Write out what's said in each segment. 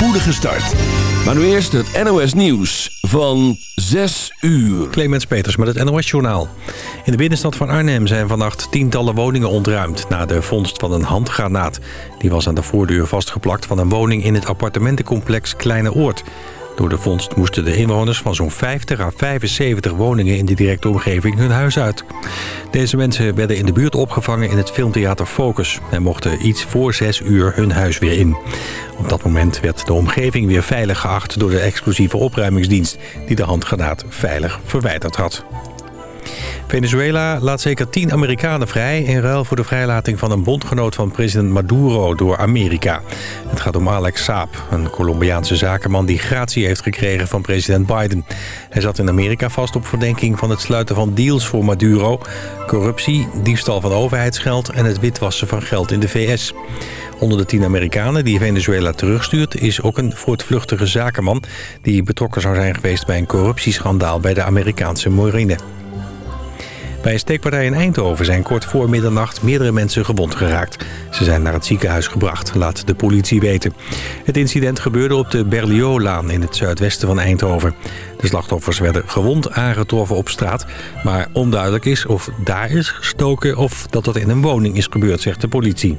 spoedige start. Maar nu eerst het NOS Nieuws van 6 uur. Clemens Peters met het NOS Journaal. In de binnenstad van Arnhem zijn vannacht tientallen woningen ontruimd... na de vondst van een handgranaat. Die was aan de voordeur vastgeplakt van een woning in het appartementencomplex Kleine Oord... Door de vondst moesten de inwoners van zo'n 50 à 75 woningen in de directe omgeving hun huis uit. Deze mensen werden in de buurt opgevangen in het filmtheater Focus... en mochten iets voor 6 uur hun huis weer in. Op dat moment werd de omgeving weer veilig geacht door de explosieve opruimingsdienst... die de handgranaat veilig verwijderd had. Venezuela laat zeker tien Amerikanen vrij... in ruil voor de vrijlating van een bondgenoot van president Maduro door Amerika. Het gaat om Alex Saab, een Colombiaanse zakenman... die gratie heeft gekregen van president Biden. Hij zat in Amerika vast op verdenking van het sluiten van deals voor Maduro... corruptie, diefstal van overheidsgeld... en het witwassen van geld in de VS. Onder de tien Amerikanen die Venezuela terugstuurt... is ook een voortvluchtige zakenman... die betrokken zou zijn geweest bij een corruptieschandaal... bij de Amerikaanse marine. Bij een steekpartij in Eindhoven zijn kort voor middernacht meerdere mensen gewond geraakt. Ze zijn naar het ziekenhuis gebracht, laat de politie weten. Het incident gebeurde op de Berliolaan in het zuidwesten van Eindhoven. De slachtoffers werden gewond aangetroffen op straat... maar onduidelijk is of daar is gestoken of dat dat in een woning is gebeurd, zegt de politie.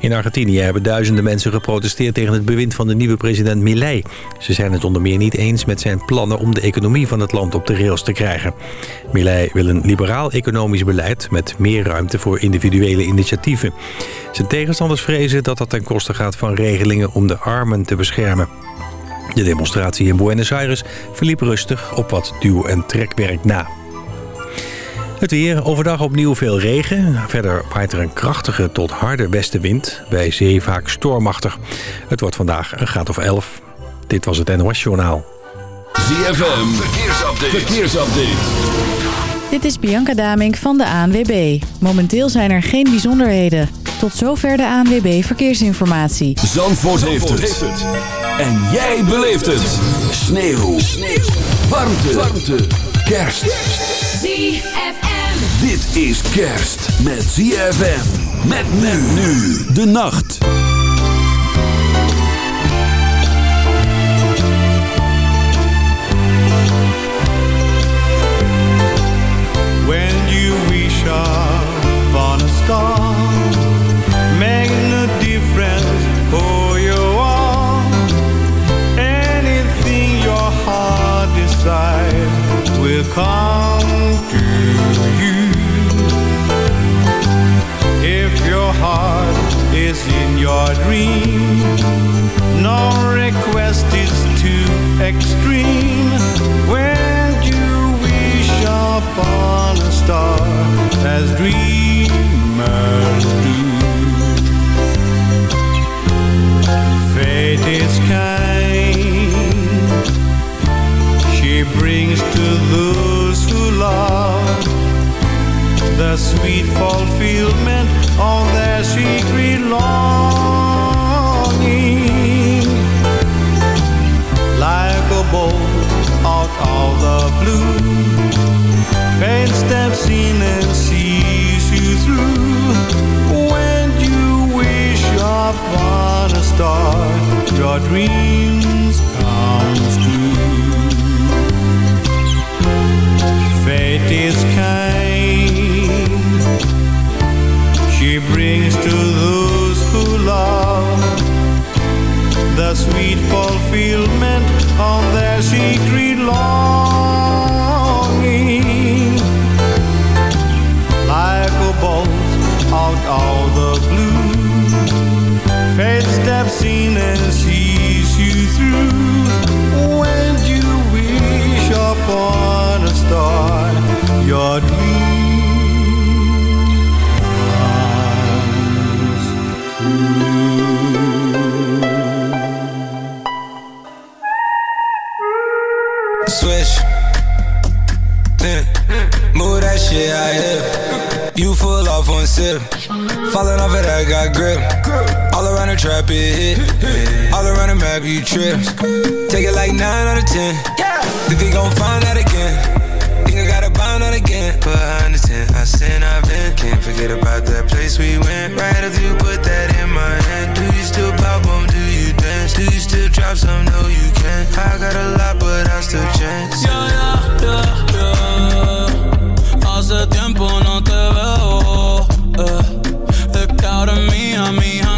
In Argentinië hebben duizenden mensen geprotesteerd tegen het bewind van de nieuwe president Milei. Ze zijn het onder meer niet eens met zijn plannen om de economie van het land op de rails te krijgen. Milei wil een liberaal economisch beleid met meer ruimte voor individuele initiatieven. Zijn tegenstanders vrezen dat dat ten koste gaat van regelingen om de armen te beschermen. De demonstratie in Buenos Aires verliep rustig op wat duw- en trekwerk na. Het weer, overdag opnieuw veel regen. Verder waait er een krachtige tot harde westenwind. Bij zee vaak stormachtig. Het wordt vandaag een graad of 11. Dit was het NOS Journaal. ZFM, verkeersupdate. verkeersupdate. Dit is Bianca Damink van de ANWB. Momenteel zijn er geen bijzonderheden. Tot zover de ANWB Verkeersinformatie. Zandvoort, heeft, het. En jij beleeft het. Sneeuw. Sneeuw. Warmte. Warmte. Kerst. ZFM. Dit is kerst met ZFM. Met men nu de nacht. When you wish upon a star, making a difference for you all. Anything your heart decides will come heart is in your dream, no request is too extreme. When you wish upon a star, as dreamers do. Fate is kind. She brings to those who love the sweet fulfillment of their secret longing. Like a bolt out of the blue, fate steps in and sees you through. When you wish upon a star, your dreams come true. Fate is kind. Sweet fulfillment on their secret longing. You full off one sip. Falling off of that got grip. All around the trap, it hit. All around the map, you trip. Take it like 9 out of 10. Think they gon' find that again. Think I gotta bind that again. But I understand, I sin, I've been. Can't forget about that place we went. Right after you put that in my hand. Do you still pop on? Do you dance? Do you still drop some? No, you can't. I got a lot, but I still chance. Yeah, yeah, yeah, yeah. hace tiempo no te veo. Eh. Mía, mía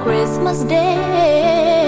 Christmas Day.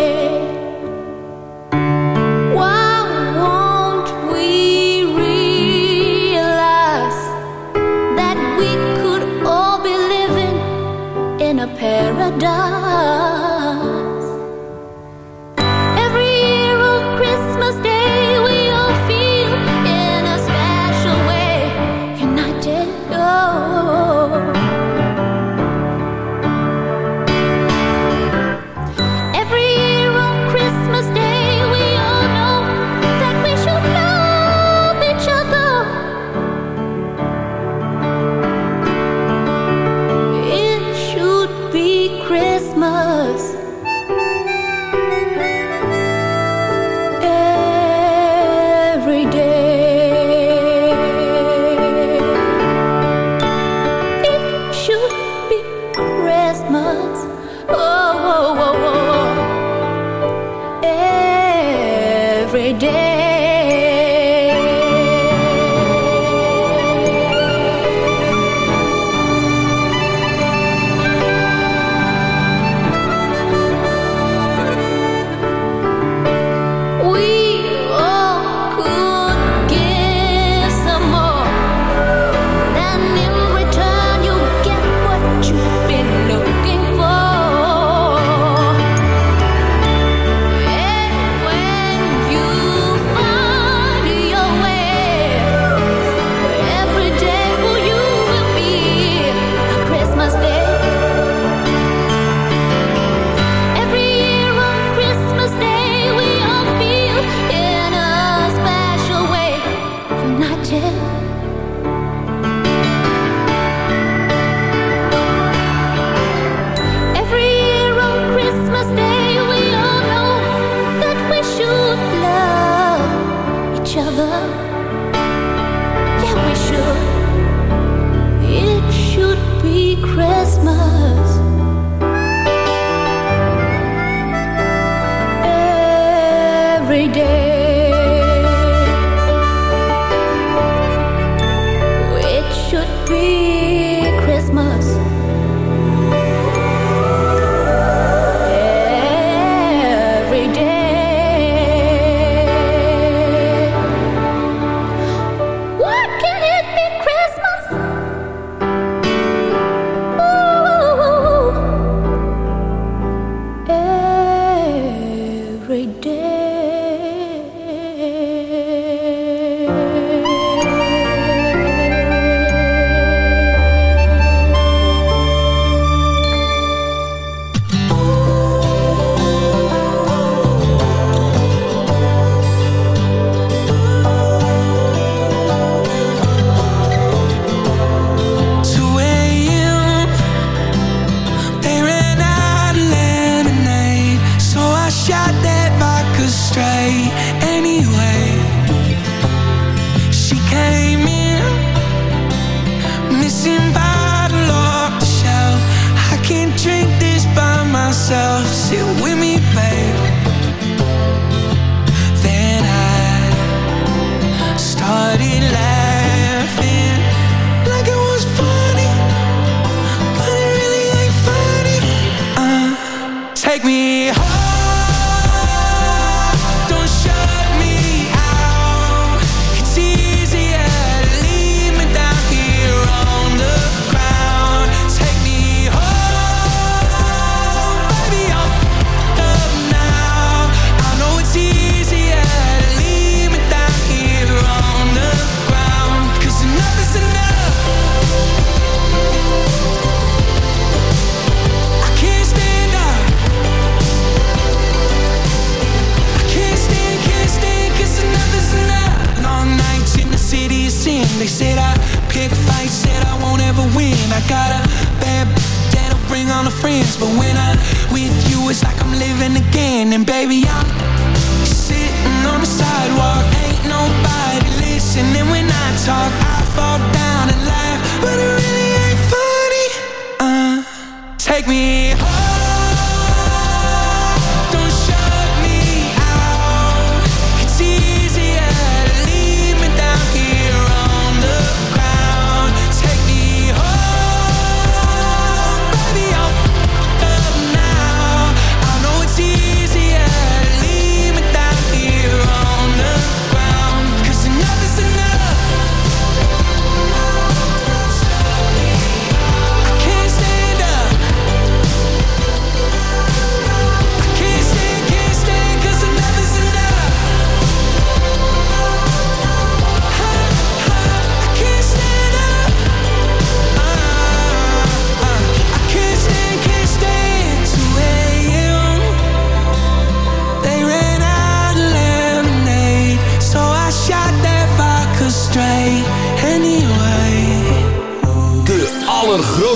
Take me home.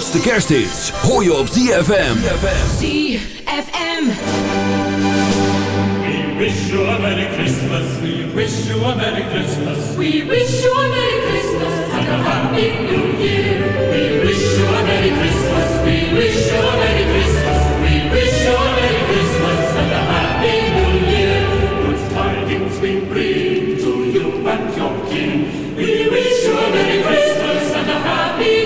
grootste kersthits hoor je op ZFM. ZFM. We wish you a Merry Christmas. We wish you a Merry Christmas. We wish you a Merry Christmas and a Happy New Year. We wish you a Merry Christmas. We wish you a Merry Christmas. We wish you a Merry Christmas and a Happy New Year. Good tidings we bring to you and your kin. We wish you a Merry Christmas and a Happy New Year.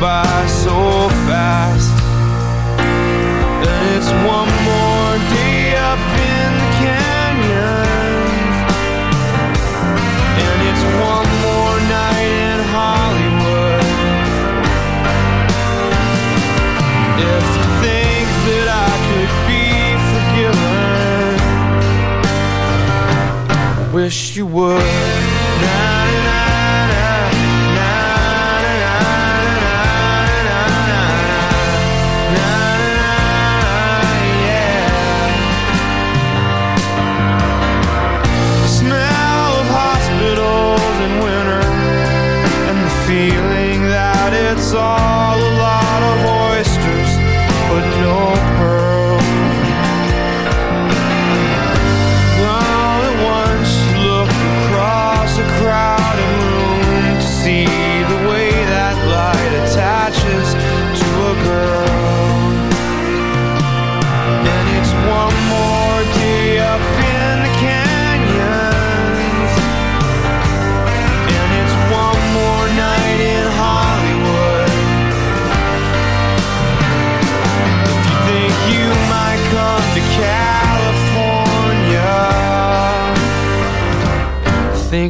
by so fast. And it's one more day up in the canyons. And it's one more night in Hollywood. If you think that I could be forgiven I wish you would.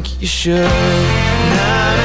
Think you should. Na,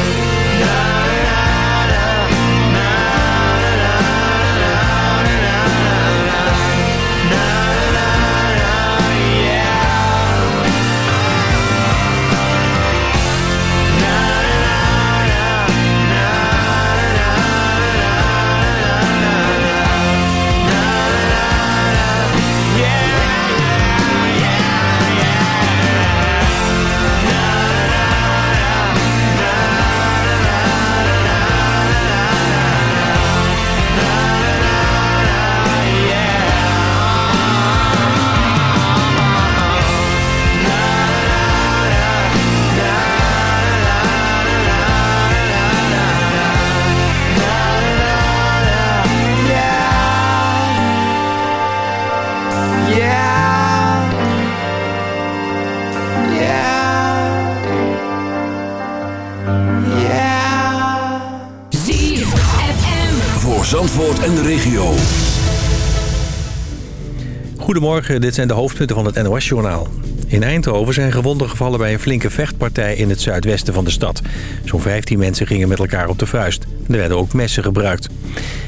Goedemorgen, dit zijn de hoofdpunten van het NOS-journaal. In Eindhoven zijn gewonden gevallen bij een flinke vechtpartij in het zuidwesten van de stad. Zo'n 15 mensen gingen met elkaar op de vuist. Er werden ook messen gebruikt.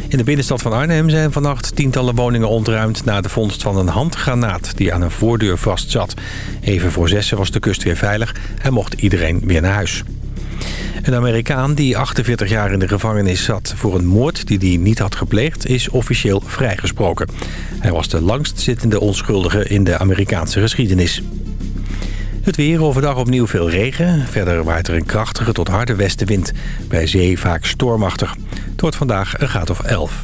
In de binnenstad van Arnhem zijn vannacht tientallen woningen ontruimd... na de vondst van een handgranaat die aan een voordeur vastzat. Even voor zessen was de kust weer veilig en mocht iedereen weer naar huis. Een Amerikaan die 48 jaar in de gevangenis zat voor een moord die hij niet had gepleegd, is officieel vrijgesproken. Hij was de langstzittende onschuldige in de Amerikaanse geschiedenis. Het weer overdag opnieuw veel regen. Verder waait er een krachtige tot harde westenwind. Bij zee vaak stormachtig. Het vandaag een graad of 11.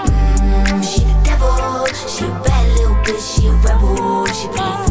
Bitch, she a rebel. She put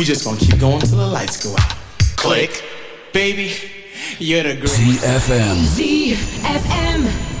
We just gonna keep going till the lights go out. Click, baby, you're the greatest. ZFM. ZFM.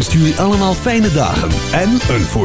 Wenst jullie allemaal fijne dagen en een voorspoedig